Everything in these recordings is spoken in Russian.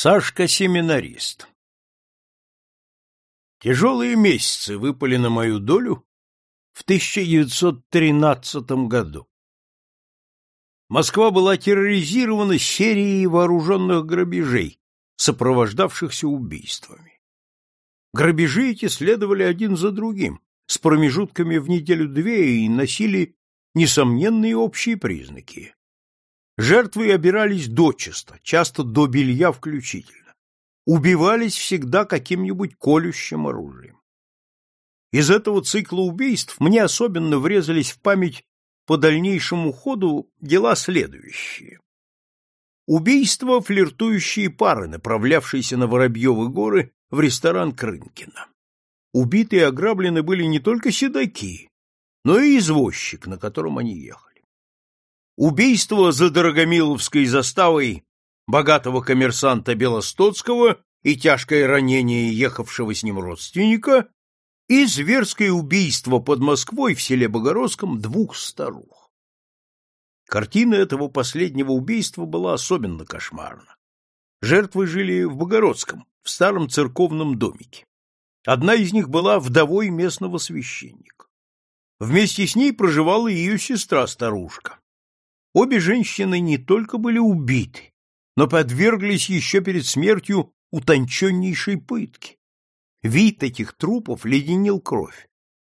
Сашка-семинарист Тяжелые месяцы выпали на мою долю в 1913 году. Москва была терроризирована серией вооруженных грабежей, сопровождавшихся убийствами. Грабежи эти следовали один за другим, с промежутками в неделю-две и носили несомненные общие признаки. Жертвы обирались дочисто, часто до белья включительно. Убивались всегда каким-нибудь колющим оружием. Из этого цикла убийств мне особенно врезались в память по дальнейшему ходу дела следующие. Убийство флиртующие пары, направлявшиеся на Воробьевы горы в ресторан Крынкина. Убитые и ограблены были не только седаки, но и извозчик, на котором они ехали. Убийство за Дорогомиловской заставой богатого коммерсанта Белостоцкого и тяжкое ранение ехавшего с ним родственника и зверское убийство под Москвой в селе Богородском двух старух. Картина этого последнего убийства была особенно кошмарна. Жертвы жили в Богородском, в старом церковном домике. Одна из них была вдовой местного священника. Вместе с ней проживала ее сестра-старушка. Обе женщины не только были убиты, но подверглись еще перед смертью утонченнейшей пытке. Вид этих трупов леденил кровь.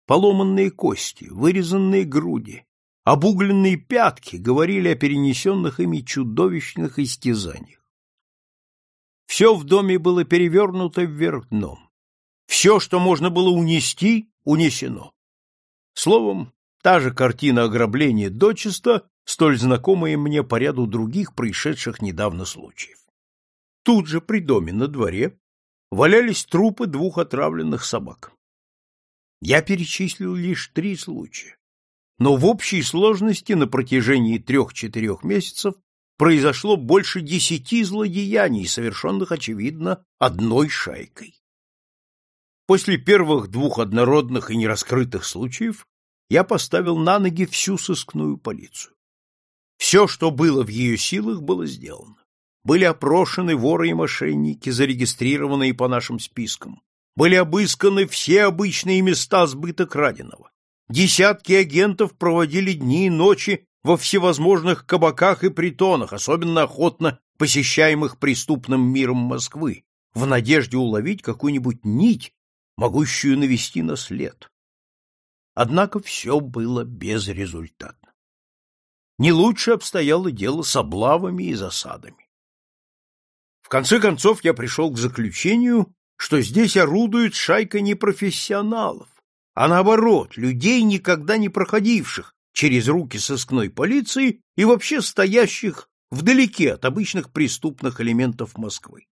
Поломанные кости, вырезанные груди, обугленные пятки говорили о перенесенных ими чудовищных истязаниях. Все в доме было перевернуто вверх дном. Все, что можно было унести, унесено. Словом, та же картина ограбления дочисто столь знакомые мне по ряду других происшедших недавно случаев. Тут же при доме на дворе валялись трупы двух отравленных собак. Я перечислил лишь три случая, но в общей сложности на протяжении трех-четырех месяцев произошло больше десяти злодеяний, совершенных, очевидно, одной шайкой. После первых двух однородных и нераскрытых случаев я поставил на ноги всю сыскную полицию. Все, что было в ее силах, было сделано. Были опрошены воры и мошенники, зарегистрированные по нашим спискам. Были обысканы все обычные места сбыта краденого. Десятки агентов проводили дни и ночи во всевозможных кабаках и притонах, особенно охотно посещаемых преступным миром Москвы, в надежде уловить какую-нибудь нить, могущую навести на след. Однако все было безрезультатно не лучше обстояло дело с облавами и засадами. В конце концов я пришел к заключению, что здесь орудует шайка не профессионалов, а наоборот, людей, никогда не проходивших через руки сыскной полиции и вообще стоящих вдалеке от обычных преступных элементов Москвы.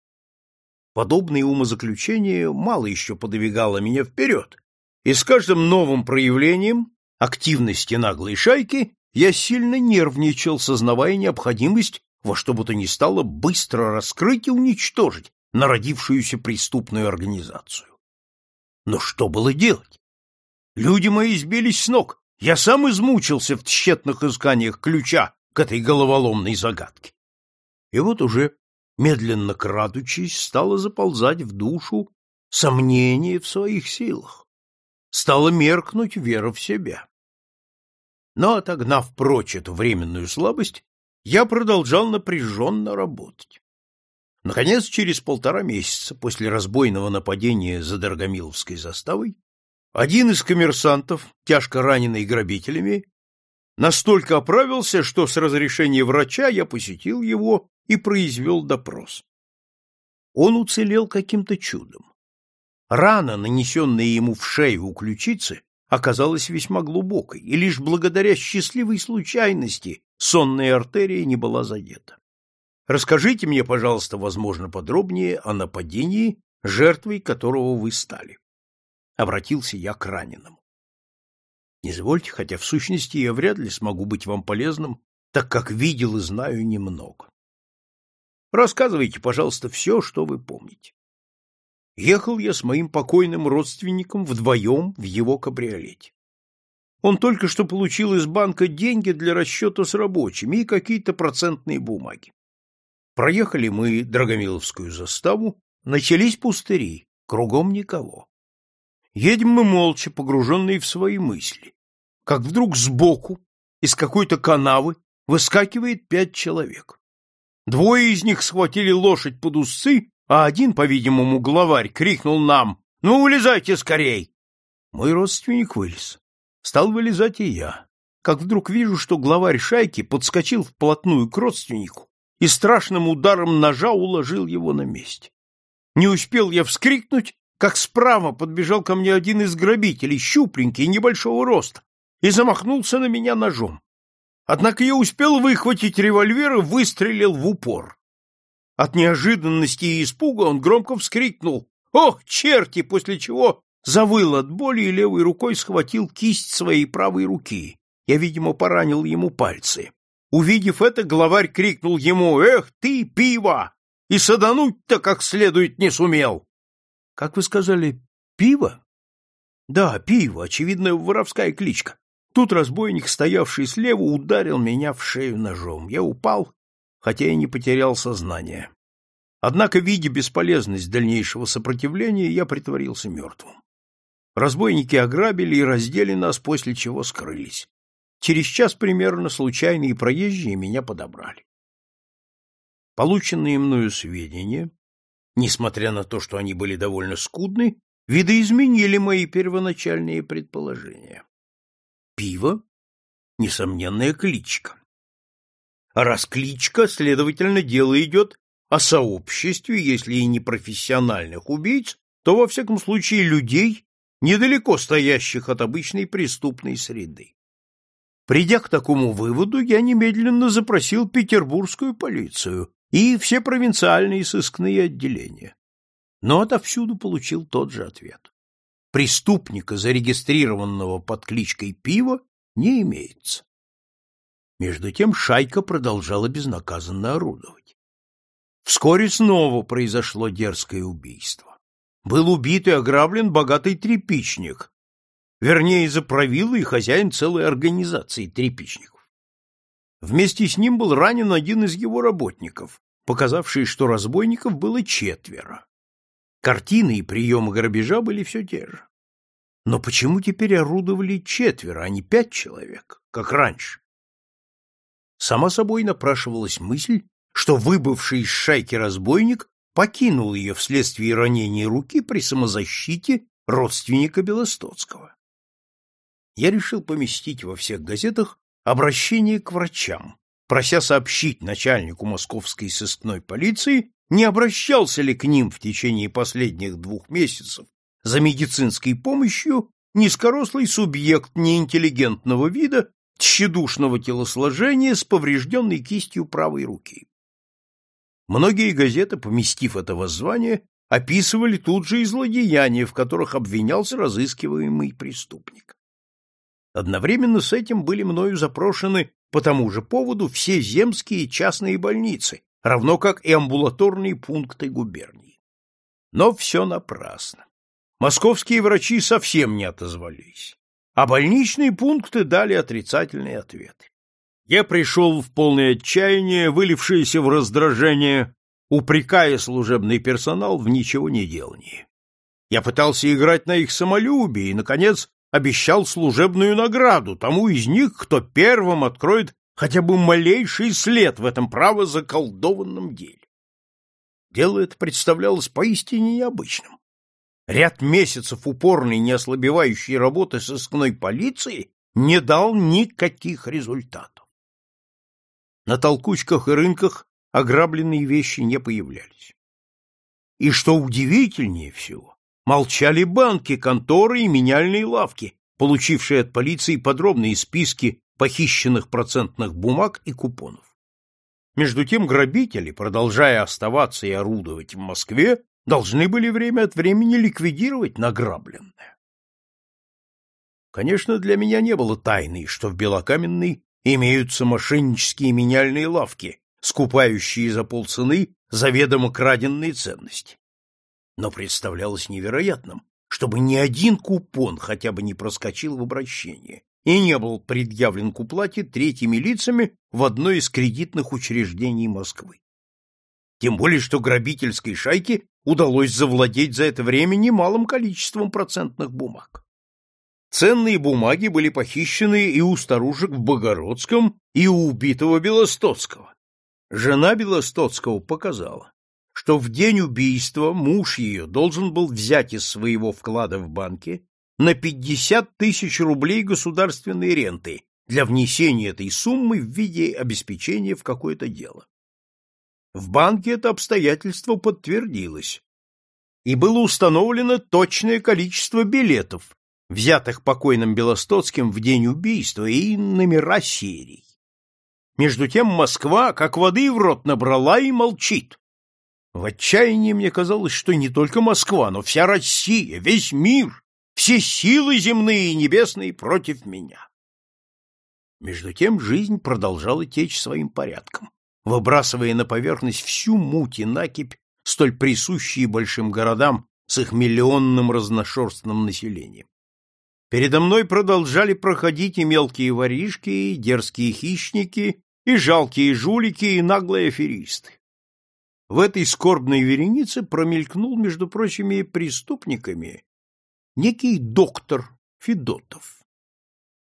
Подобное умозаключение мало еще подвигало меня вперед, и с каждым новым проявлением активности наглой шайки я сильно нервничал, сознавая необходимость во что бы то ни стало быстро раскрыть и уничтожить народившуюся преступную организацию. Но что было делать? Люди мои сбились с ног. Я сам измучился в тщетных исканиях ключа к этой головоломной загадке. И вот уже, медленно крадучись, стало заползать в душу сомнение в своих силах. Стала меркнуть вера в себя. Но, отогнав прочь эту временную слабость, я продолжал напряженно работать. Наконец, через полтора месяца после разбойного нападения за Дорогомиловской заставой, один из коммерсантов, тяжко раненый грабителями, настолько оправился, что с разрешения врача я посетил его и произвел допрос. Он уцелел каким-то чудом. Рана, нанесенная ему в шею у ключицы, оказалась весьма глубокой, и лишь благодаря счастливой случайности сонная артерия не была задета. Расскажите мне, пожалуйста, возможно, подробнее о нападении, жертвой которого вы стали. Обратился я к раненому. Извольте, хотя в сущности я вряд ли смогу быть вам полезным, так как видел и знаю немного. Рассказывайте, пожалуйста, все, что вы помните. Ехал я с моим покойным родственником вдвоем в его кабриолете. Он только что получил из банка деньги для расчета с рабочими и какие-то процентные бумаги. Проехали мы Драгомиловскую заставу, начались пустыри, кругом никого. Едем мы молча, погруженные в свои мысли. Как вдруг сбоку, из какой-то канавы, выскакивает пять человек. Двое из них схватили лошадь под усы, а один, по-видимому, главарь, крикнул нам «Ну, вылезайте скорей!» Мой родственник вылез. Стал вылезать и я. Как вдруг вижу, что главарь шайки подскочил вплотную к родственнику и страшным ударом ножа уложил его на месте. Не успел я вскрикнуть, как справа подбежал ко мне один из грабителей, щупленький, небольшого роста, и замахнулся на меня ножом. Однако я успел выхватить револьвер и выстрелил в упор. От неожиданности и испуга он громко вскрикнул «Ох, черти!», после чего завыл от боли и левой рукой схватил кисть своей правой руки. Я, видимо, поранил ему пальцы. Увидев это, главарь крикнул ему «Эх ты, пиво! И садануть-то как следует не сумел!» «Как вы сказали, пиво?» «Да, пиво, очевидно, воровская кличка. Тут разбойник, стоявший слева, ударил меня в шею ножом. Я упал, хотя и не потерял сознание. Однако, видя бесполезность дальнейшего сопротивления, я притворился мертвым. Разбойники ограбили и раздели нас, после чего скрылись. Через час примерно случайные проезжие меня подобрали. Полученные мною сведения, несмотря на то, что они были довольно скудны, видоизменили мои первоначальные предположения. Пиво — несомненная кличка. А раз кличка, следовательно, дело идет о сообществе, если и не профессиональных убийц, то, во всяком случае, людей, недалеко стоящих от обычной преступной среды. Придя к такому выводу, я немедленно запросил петербургскую полицию и все провинциальные сыскные отделения. Но отовсюду получил тот же ответ преступника, зарегистрированного под кличкой Пиво, не имеется. Между тем шайка продолжала безнаказанно орудовать. Вскоре снова произошло дерзкое убийство. Был убит и ограблен богатый трепичник, вернее, заправил и хозяин целой организации трепичников. Вместе с ним был ранен один из его работников, показавший, что разбойников было четверо. Картины и приемы грабежа были все те же. Но почему теперь орудовали четверо, а не пять человек, как раньше? Сама собой напрашивалась мысль, что выбывший из шайки разбойник покинул ее вследствие ранения руки при самозащите родственника Белостоцкого. Я решил поместить во всех газетах обращение к врачам, прося сообщить начальнику московской сыскной полиции не обращался ли к ним в течение последних двух месяцев за медицинской помощью низкорослый субъект неинтеллигентного вида, тщедушного телосложения с поврежденной кистью правой руки. Многие газеты, поместив это воззвание, описывали тут же и злодеяния, в которых обвинялся разыскиваемый преступник. Одновременно с этим были мною запрошены по тому же поводу все земские частные больницы, равно как и амбулаторные пункты губерний. Но все напрасно. Московские врачи совсем не отозвались, а больничные пункты дали отрицательные ответы. Я пришел в полное отчаяние, вылившееся в раздражение, упрекая служебный персонал в ничего не делании. Я пытался играть на их самолюбие и, наконец, обещал служебную награду тому из них, кто первым откроет хотя бы малейший след в этом право заколдованном деле. Дело это представлялось поистине необычным. Ряд месяцев упорной, неослабевающей работы сыскной полиции не дал никаких результатов. На толкучках и рынках ограбленные вещи не появлялись. И что удивительнее всего, молчали банки, конторы и меняльные лавки, получившие от полиции подробные списки похищенных процентных бумаг и купонов. Между тем грабители, продолжая оставаться и орудовать в Москве, должны были время от времени ликвидировать награбленное. Конечно, для меня не было тайной, что в Белокаменной имеются мошеннические меняльные лавки, скупающие за полцены заведомо краденные ценности. Но представлялось невероятным, чтобы ни один купон хотя бы не проскочил в обращение, и не был предъявлен к уплате третьими лицами в одно из кредитных учреждений Москвы. Тем более, что грабительской шайке удалось завладеть за это время немалым количеством процентных бумаг. Ценные бумаги были похищены и у старушек в Богородском, и у убитого Белостоцкого. Жена Белостоцкого показала, что в день убийства муж ее должен был взять из своего вклада в банке на 50 тысяч рублей государственной ренты для внесения этой суммы в виде обеспечения в какое-то дело. В банке это обстоятельство подтвердилось, и было установлено точное количество билетов, взятых покойным Белостоцким в день убийства, и номера серий. Между тем Москва, как воды в рот набрала и молчит. В отчаянии мне казалось, что не только Москва, но вся Россия, весь мир, все силы земные и небесные против меня. Между тем жизнь продолжала течь своим порядком, выбрасывая на поверхность всю муть и накипь, столь присущие большим городам с их миллионным разношерстным населением. Передо мной продолжали проходить и мелкие воришки, и дерзкие хищники, и жалкие жулики, и наглые аферисты. В этой скорбной веренице промелькнул, между прочими преступниками, некий доктор Федотов.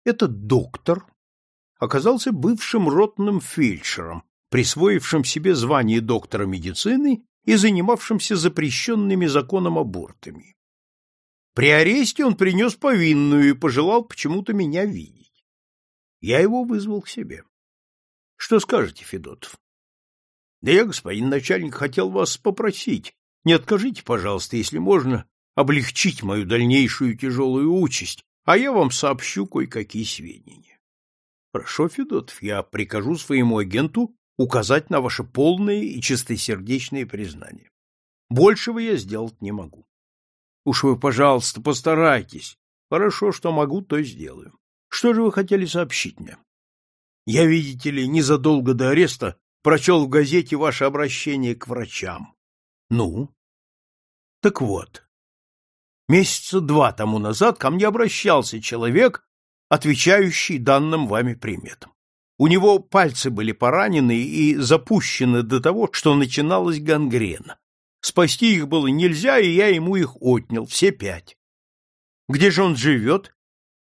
Этот доктор оказался бывшим ротным фельдшером, присвоившим себе звание доктора медицины и занимавшимся запрещенными законом абортами. При аресте он принес повинную и пожелал почему-то меня видеть. Я его вызвал к себе. — Что скажете, Федотов? — Да я, господин начальник, хотел вас попросить. Не откажите, пожалуйста, если можно, облегчить мою дальнейшую тяжелую участь, а я вам сообщу кое-какие сведения. — Хорошо, Федотов, я прикажу своему агенту указать на ваше полное и чистосердечное признание. Большего я сделать не могу. Уж вы, пожалуйста, постарайтесь. Хорошо, что могу, то сделаю. Что же вы хотели сообщить мне? Я, видите ли, незадолго до ареста прочел в газете ваше обращение к врачам. Ну? Так вот. Месяца два тому назад ко мне обращался человек, отвечающий данным вами приметам. У него пальцы были поранены и запущены до того, что начиналась гангрена. Спасти их было нельзя, и я ему их отнял, все пять. Где же он живет?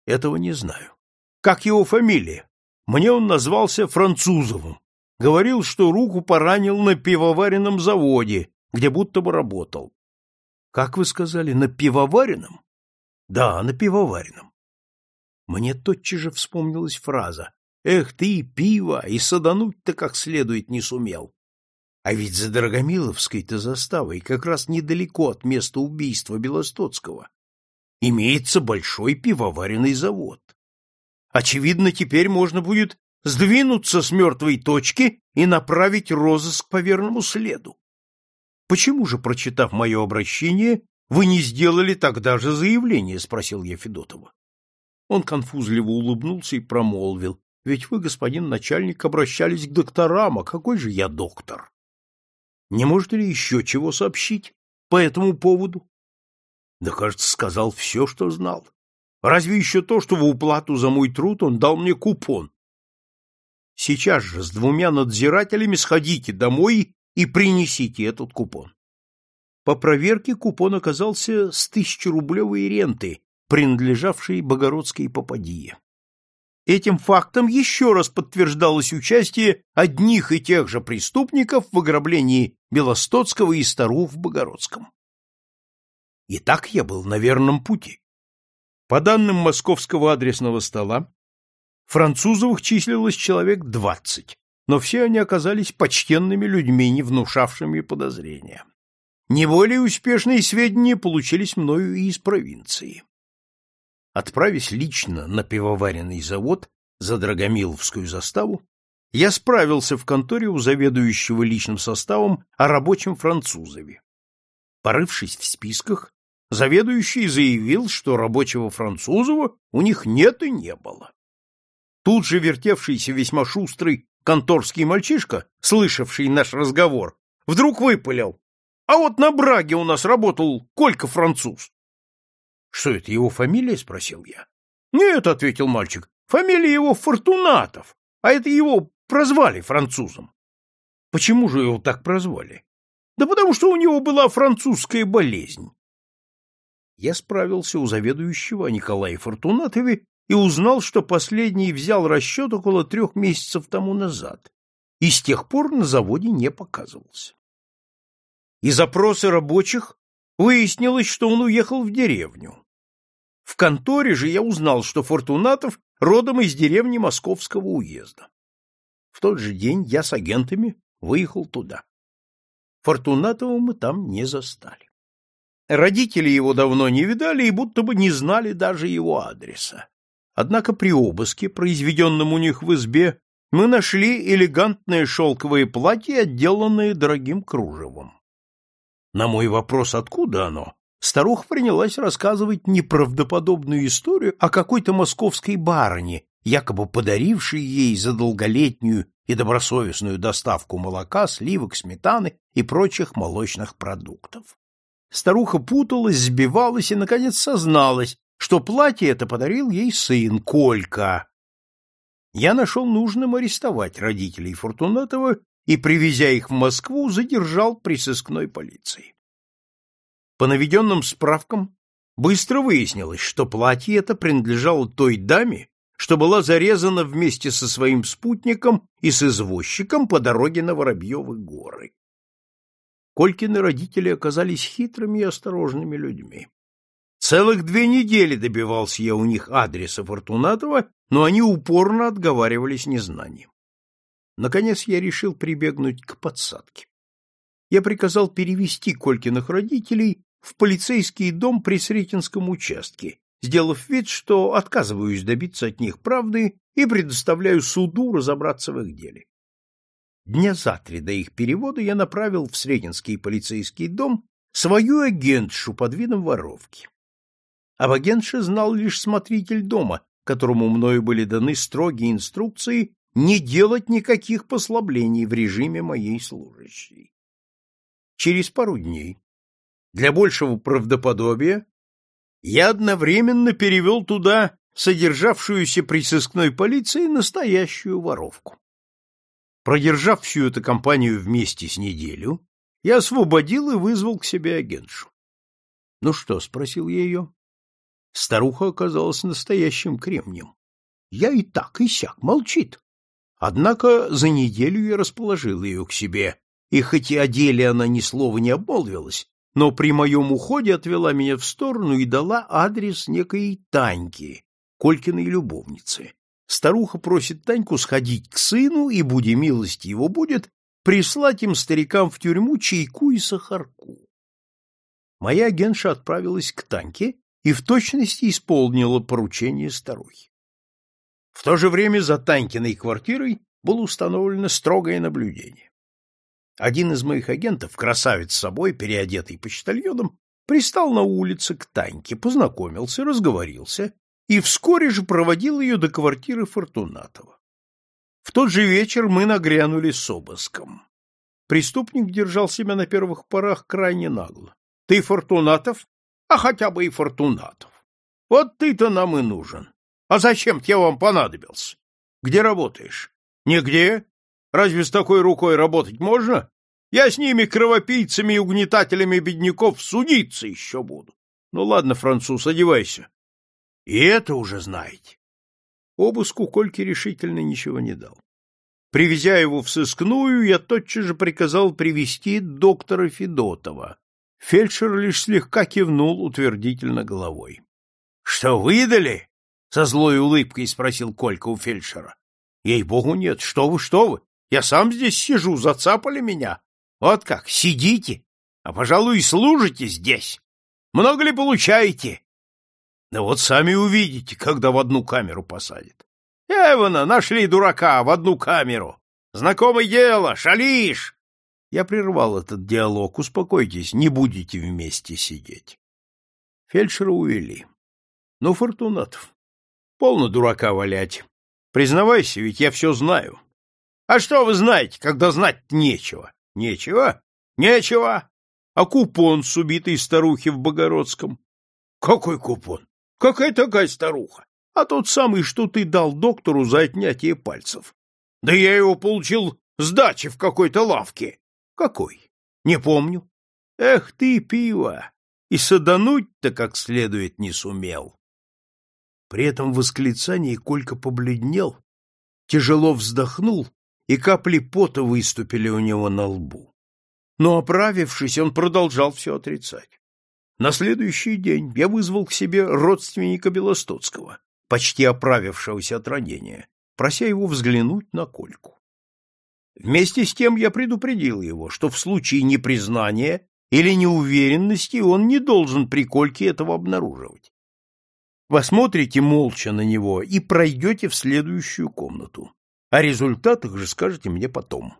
Этого не знаю. Как его фамилия? Мне он назвался Французовым. Говорил, что руку поранил на пивоваренном заводе, где будто бы работал. Как вы сказали, на пивоваренном? Да, на пивоваренном. Мне тотчас же вспомнилась фраза «Эх ты, пиво, и садануть-то как следует не сумел». А ведь за Драгомиловской-то заставой, как раз недалеко от места убийства Белостоцкого, имеется большой пивоваренный завод. Очевидно, теперь можно будет сдвинуться с мертвой точки и направить розыск по верному следу. Почему же, прочитав мое обращение, вы не сделали тогда же заявление? — спросил я Федотова. Он конфузливо улыбнулся и промолвил. — Ведь вы, господин начальник, обращались к докторам, а какой же я доктор? Не можете ли еще чего сообщить по этому поводу? Да, кажется, сказал все, что знал. Разве еще то, что в уплату за мой труд он дал мне купон? Сейчас же с двумя надзирателями сходите домой и принесите этот купон. По проверке купон оказался с тысячерублевой ренты, принадлежавшей Богородской попадье. Этим фактом еще раз подтверждалось участие одних и тех же преступников в ограблении Белостоцкого и Старух в Богородском. И так я был на верном пути. По данным московского адресного стола, французовых числилось человек двадцать, но все они оказались почтенными людьми, не внушавшими подозрения. Не более успешные сведения получились мною и из провинции. Отправясь лично на пивоваренный завод за Драгомиловскую заставу, я справился в конторе у заведующего личным составом о рабочем французове. Порывшись в списках, заведующий заявил, что рабочего французова у них нет и не было. Тут же вертевшийся весьма шустрый конторский мальчишка, слышавший наш разговор, вдруг выпалил. А вот на Браге у нас работал Колька француз. Что это, его фамилия? — спросил я. — Нет, — ответил мальчик, — фамилия его Фортунатов, а это его прозвали французом. Почему же его так прозвали? Да потому что у него была французская болезнь. Я справился у заведующего Николая Фортунатове и узнал, что последний взял расчет около трех месяцев тому назад и с тех пор на заводе не показывался. Из опроса рабочих выяснилось, что он уехал в деревню. В конторе же я узнал, что Фортунатов родом из деревни Московского уезда. В тот же день я с агентами выехал туда. Фортунатова мы там не застали. Родители его давно не видали и будто бы не знали даже его адреса. Однако при обыске, произведенном у них в избе, мы нашли элегантное шелковое платье, отделанное дорогим кружевом. На мой вопрос, откуда оно, старуха принялась рассказывать неправдоподобную историю о какой-то московской барыне, якобы подарившей ей за долголетнюю и добросовестную доставку молока, сливок, сметаны и прочих молочных продуктов. Старуха путалась, сбивалась и, наконец, созналась, что платье это подарил ей сын Колька. Я нашел нужным арестовать родителей Фортунатова и, привезя их в Москву, задержал при сыскной полиции. По наведенным справкам быстро выяснилось, что платье это принадлежало той даме, что была зарезана вместе со своим спутником и с извозчиком по дороге на Воробьевы горы. Колькины родители оказались хитрыми и осторожными людьми. Целых две недели добивался я у них адреса Фортунатова, но они упорно отговаривались незнанием. Наконец я решил прибегнуть к подсадке. Я приказал перевести Колькиных родителей в полицейский дом при Сретенском участке, сделав вид, что отказываюсь добиться от них правды и предоставляю суду разобраться в их деле. Дня за три до их перевода я направил в Сретенский полицейский дом свою агентшу под видом воровки. Об агентше знал лишь смотритель дома, которому мною были даны строгие инструкции не делать никаких послаблений в режиме моей служащей. Через пару дней, для большего правдоподобия, я одновременно перевел туда содержавшуюся при сыскной полиции настоящую воровку. Продержав всю эту компанию вместе с неделю, я освободил и вызвал к себе агентшу. — Ну что? — спросил я ее. Старуха оказалась настоящим кремнем. Я и так, и сяк, молчит. Однако за неделю я расположил ее к себе, и хоть и о деле она ни слова не обмолвилась, но при моем уходе отвела меня в сторону и дала адрес некой Таньки, Колькиной любовницы. Старуха просит Таньку сходить к сыну и, буди милости его будет, прислать им старикам в тюрьму чайку и сахарку. Моя агентша отправилась к Таньке и в точности исполнила поручение старухи. В то же время за Танькиной квартирой было установлено строгое наблюдение. Один из моих агентов, красавец собой, переодетый почтальоном, пристал на улице к Таньке, познакомился, разговорился и вскоре же проводил ее до квартиры Фортунатова. В тот же вечер мы нагрянули с обыском. Преступник держал себя на первых порах крайне нагло. — Ты Фортунатов? а хотя бы и Фортунатов. Вот ты-то нам и нужен. А зачем я вам понадобился? Где работаешь? Нигде. Разве с такой рукой работать можно? Я с ними, кровопийцами и угнетателями бедняков, судиться еще буду. Ну ладно, француз, одевайся. И это уже знаете. Обыску Кольки решительно ничего не дал. Привезя его в сыскную, я тотчас же приказал привести доктора Федотова, Фельдшер лишь слегка кивнул утвердительно головой. — Что, выдали? — со злой улыбкой спросил Колька у фельдшера. — Ей-богу, нет. Что вы, что вы? Я сам здесь сижу, зацапали меня. Вот как, сидите, а, пожалуй, и служите здесь. Много ли получаете? Да вот сами увидите, когда в одну камеру посадят. Эвана, нашли дурака в одну камеру. Знакомое дело, шалишь. Я прервал этот диалог. Успокойтесь, не будете вместе сидеть. Фельдшера увели. Ну, Фортунатов, полно дурака валять. Признавайся, ведь я все знаю. А что вы знаете, когда знать нечего? Нечего? Нечего. А купон с убитой старухи в Богородском? Какой купон? Какая такая старуха? А тот самый, что ты дал доктору за отнятие пальцев. Да я его получил Сдачи в какой-то лавке. Какой? Не помню. Эх ты, пиво! И садануть-то как следует не сумел. При этом восклицании Колька побледнел, тяжело вздохнул, и капли пота выступили у него на лбу. Но, оправившись, он продолжал все отрицать. На следующий день я вызвал к себе родственника Белостоцкого, почти оправившегося от ранения, прося его взглянуть на Кольку. Вместе с тем я предупредил его, что в случае непризнания или неуверенности он не должен при Кольке этого обнаруживать. Посмотрите молча на него и пройдете в следующую комнату. О результатах же скажете мне потом.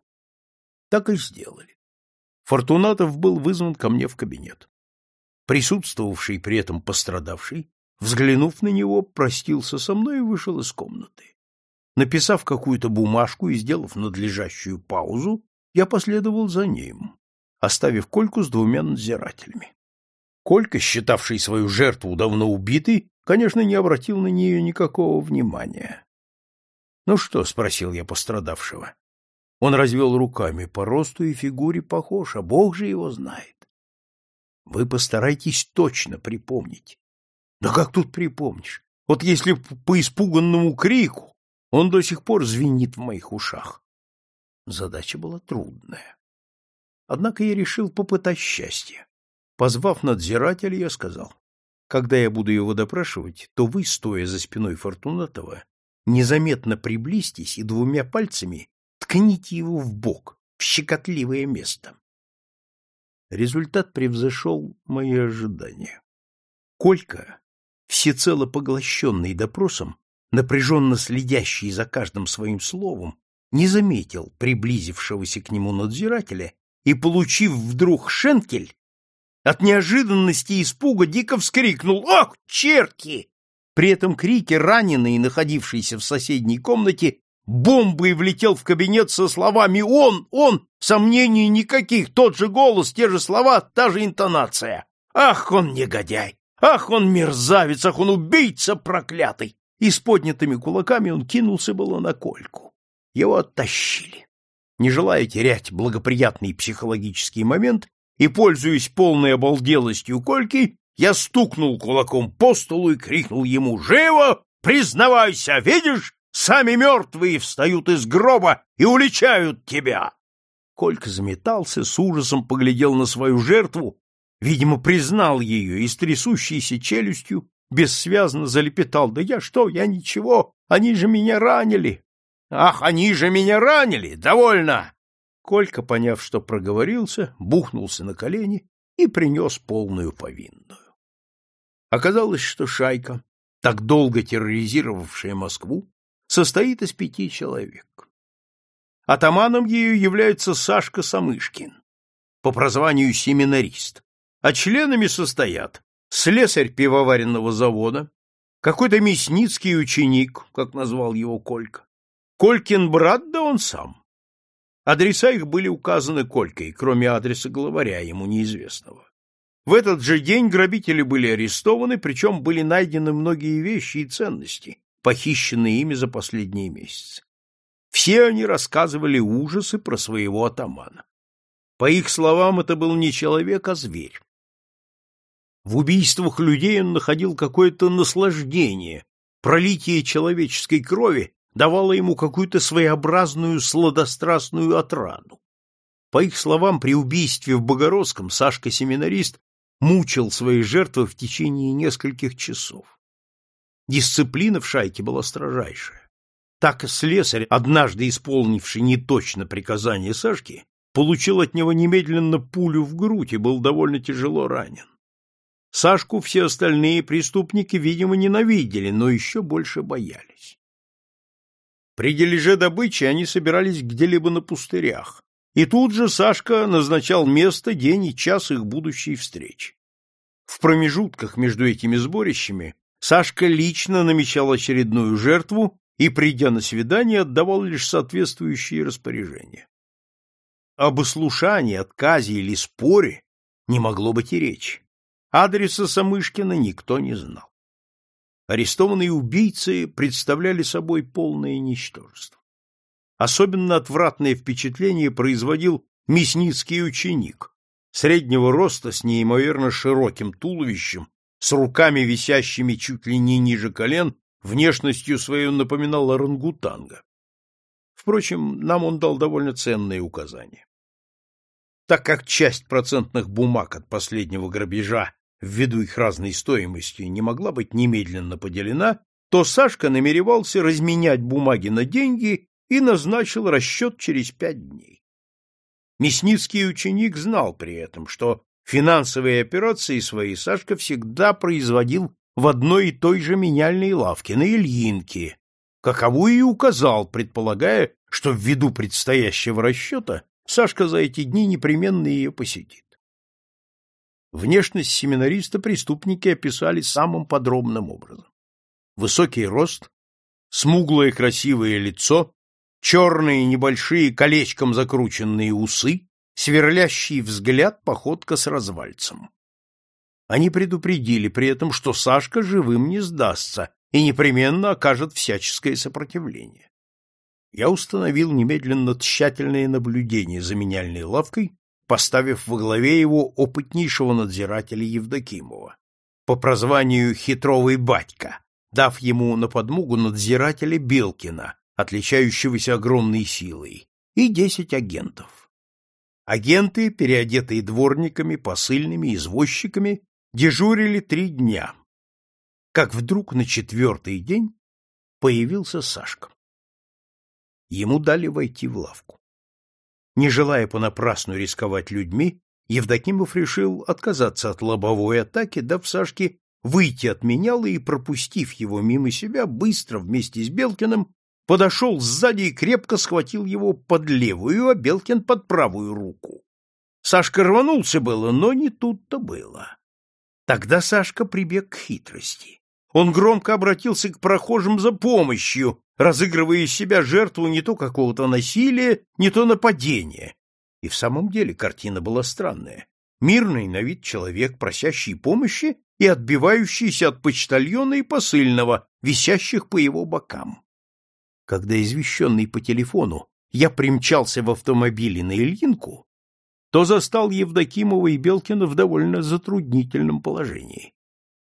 Так и сделали. Фортунатов был вызван ко мне в кабинет. Присутствовавший при этом пострадавший, взглянув на него, простился со мной и вышел из комнаты. Написав какую-то бумажку и сделав надлежащую паузу, я последовал за ним, оставив Кольку с двумя надзирателями. Колька, считавший свою жертву давно убитой, конечно, не обратил на нее никакого внимания. — Ну что? — спросил я пострадавшего. Он развел руками. По росту и фигуре похож, а Бог же его знает. Вы постарайтесь точно припомнить. Да как тут припомнишь? Вот если по испуганному крику, он до сих пор звенит в моих ушах. Задача была трудная. Однако я решил попытать счастье. Позвав надзирателя, я сказал, когда я буду его допрашивать, то вы, стоя за спиной Фортунатова, незаметно приблизьтесь и двумя пальцами ткните его в бок, в щекотливое место. Результат превзошел мои ожидания. Колька, всецело поглощенный допросом, напряженно следящий за каждым своим словом, не заметил приблизившегося к нему надзирателя и, получив вдруг шенкель, от неожиданности и испуга дико вскрикнул «Ох, черти!» При этом крике раненый, находившийся в соседней комнате, бомбой влетел в кабинет со словами «Он! Он!» Сомнений никаких, тот же голос, те же слова, та же интонация. «Ах, он негодяй! Ах, он мерзавец! Ах, он убийца проклятый!» И с поднятыми кулаками он кинулся было на Кольку. Его оттащили. Не желая терять благоприятный психологический момент, и, пользуясь полной обалделостью Кольки, я стукнул кулаком по столу и крикнул ему «Живо! Признавайся! Видишь, сами мертвые встают из гроба и уличают тебя!» Колька заметался, с ужасом поглядел на свою жертву, видимо, признал ее и с трясущейся челюстью бессвязно залепетал. «Да я что? Я ничего! Они же меня ранили!» «Ах, они же меня ранили! Довольно! Колька, поняв, что проговорился, бухнулся на колени и принес полную повинную. Оказалось, что шайка, так долго терроризировавшая Москву, состоит из пяти человек. Атаманом ее является Сашка Самышкин, по прозванию семинарист, а членами состоят слесарь пивоваренного завода, какой-то мясницкий ученик, как назвал его Колька, Колькин брат, да он сам. Адреса их были указаны Колькой, кроме адреса главаря, ему неизвестного. В этот же день грабители были арестованы, причем были найдены многие вещи и ценности, похищенные ими за последние месяцы. Все они рассказывали ужасы про своего атамана. По их словам, это был не человек, а зверь. В убийствах людей он находил какое-то наслаждение, пролитие человеческой крови давала ему какую-то своеобразную сладострастную отраду. По их словам, при убийстве в Богородском Сашка-семинарист мучил свои жертвы в течение нескольких часов. Дисциплина в шайке была строжайшая. Так слесарь, однажды исполнивший неточно приказание Сашки, получил от него немедленно пулю в грудь и был довольно тяжело ранен. Сашку все остальные преступники, видимо, ненавидели, но еще больше боялись. При дележе добычи они собирались где-либо на пустырях, и тут же Сашка назначал место, день и час их будущей встречи. В промежутках между этими сборищами Сашка лично намечал очередную жертву и, придя на свидание, отдавал лишь соответствующие распоряжения. Об ослушании, отказе или споре не могло быть и речи. Адреса Самышкина никто не знал арестованные убийцы представляли собой полное ничтожество. Особенно отвратное впечатление производил мясницкий ученик, среднего роста с неимоверно широким туловищем, с руками, висящими чуть ли не ниже колен, внешностью он напоминал орангутанга. Впрочем, нам он дал довольно ценные указания. Так как часть процентных бумаг от последнего грабежа ввиду их разной стоимости не могла быть немедленно поделена, то Сашка намеревался разменять бумаги на деньги и назначил расчет через пять дней. Мясницкий ученик знал при этом, что финансовые операции свои Сашка всегда производил в одной и той же меняльной лавке на Ильинке, каковую и указал, предполагая, что ввиду предстоящего расчета Сашка за эти дни непременно ее посетит. Внешность семинариста преступники описали самым подробным образом. Высокий рост, смуглое красивое лицо, черные небольшие колечком закрученные усы, сверлящий взгляд, походка с развальцем. Они предупредили при этом, что Сашка живым не сдастся и непременно окажет всяческое сопротивление. Я установил немедленно тщательное наблюдение за меняльной лавкой, поставив во главе его опытнейшего надзирателя Евдокимова, по прозванию «Хитровый батька», дав ему на подмогу надзирателя Белкина, отличающегося огромной силой, и десять агентов. Агенты, переодетые дворниками, посыльными, извозчиками, дежурили три дня. Как вдруг на четвертый день появился Сашка. Ему дали войти в лавку. Не желая понапрасну рисковать людьми, Евдокимов решил отказаться от лобовой атаки, дав Сашке выйти от меняла и, пропустив его мимо себя, быстро вместе с Белкиным подошел сзади и крепко схватил его под левую, а Белкин под правую руку. Сашка рванулся было, но не тут-то было. Тогда Сашка прибег к хитрости. Он громко обратился к прохожим за помощью, разыгрывая из себя жертву не то какого-то насилия, не то нападения. И в самом деле картина была странная. Мирный на вид человек, просящий помощи и отбивающийся от почтальона и посыльного, висящих по его бокам. Когда, извещенный по телефону, я примчался в автомобиле на Ильинку, то застал Евдокимова и Белкина в довольно затруднительном положении.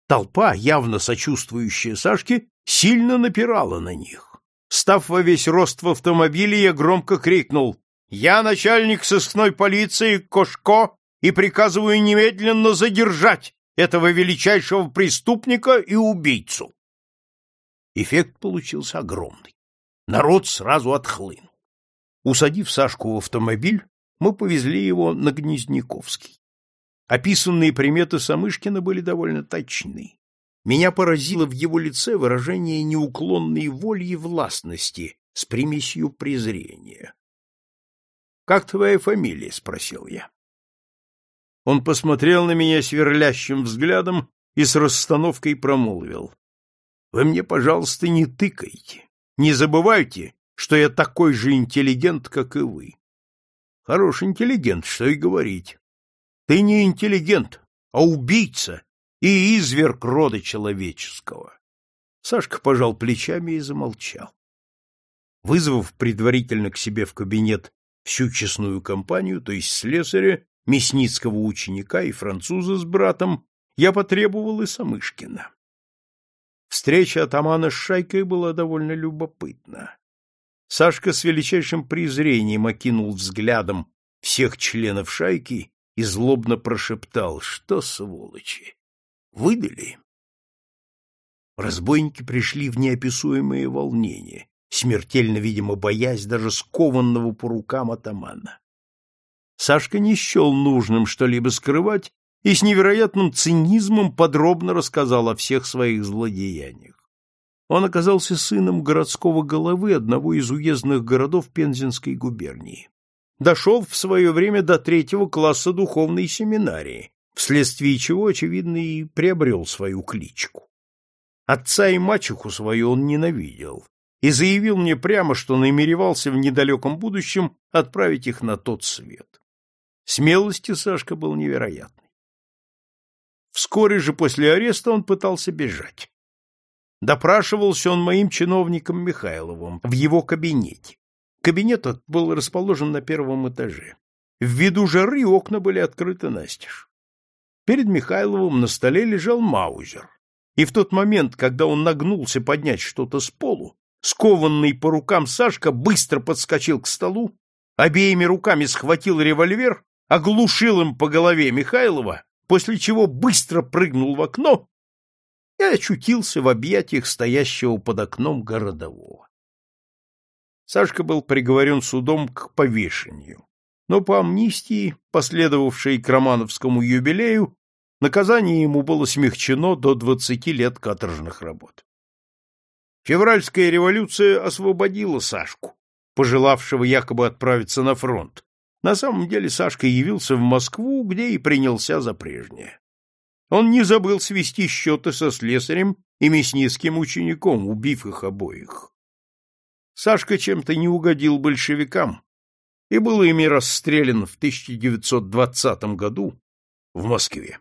Толпа, явно сочувствующая Сашке, сильно напирала на них. Став во весь рост в автомобиле, я громко крикнул «Я начальник сыскной полиции Кошко и приказываю немедленно задержать этого величайшего преступника и убийцу!» Эффект получился огромный. Народ сразу отхлынул. Усадив Сашку в автомобиль, мы повезли его на Гнездниковский. Описанные приметы Самышкина были довольно точны. Меня поразило в его лице выражение неуклонной воли и властности с примесью презрения. — Как твоя фамилия? — спросил я. Он посмотрел на меня сверлящим взглядом и с расстановкой промолвил. — Вы мне, пожалуйста, не тыкайте. Не забывайте, что я такой же интеллигент, как и вы. Хороший интеллигент, что и говорить. Ты не интеллигент, а убийца и изверг рода человеческого. Сашка пожал плечами и замолчал. Вызвав предварительно к себе в кабинет всю честную компанию, то есть слесаря, мясницкого ученика и француза с братом, я потребовал и Самышкина. Встреча атамана с шайкой была довольно любопытна. Сашка с величайшим презрением окинул взглядом всех членов шайки и злобно прошептал, что сволочи, выдали. Разбойники пришли в неописуемое волнение, смертельно, видимо, боясь даже скованного по рукам атамана. Сашка не счел нужным что-либо скрывать и с невероятным цинизмом подробно рассказал о всех своих злодеяниях. Он оказался сыном городского головы одного из уездных городов Пензенской губернии. Дошел в свое время до третьего класса духовной семинарии, вследствие чего, очевидно, и приобрел свою кличку. Отца и мачеху свою он ненавидел и заявил мне прямо, что намеревался в недалеком будущем отправить их на тот свет. Смелости Сашка был невероятной. Вскоре же после ареста он пытался бежать. Допрашивался он моим чиновником Михайловым в его кабинете. Кабинет этот был расположен на первом этаже. Ввиду жары окна были открыты настежь. Перед Михайловым на столе лежал маузер. И в тот момент, когда он нагнулся поднять что-то с полу, скованный по рукам Сашка быстро подскочил к столу, обеими руками схватил револьвер, оглушил им по голове Михайлова, после чего быстро прыгнул в окно и очутился в объятиях стоящего под окном городового. Сашка был приговорен судом к повешению, но по амнистии, последовавшей к Романовскому юбилею, наказание ему было смягчено до 20 лет каторжных работ. Февральская революция освободила Сашку, пожелавшего якобы отправиться на фронт. На самом деле Сашка явился в Москву, где и принялся за прежнее. Он не забыл свести счеты со слесарем и мясницким учеником, убив их обоих. Сашка чем-то не угодил большевикам и был ими расстрелян в 1920 году в Москве.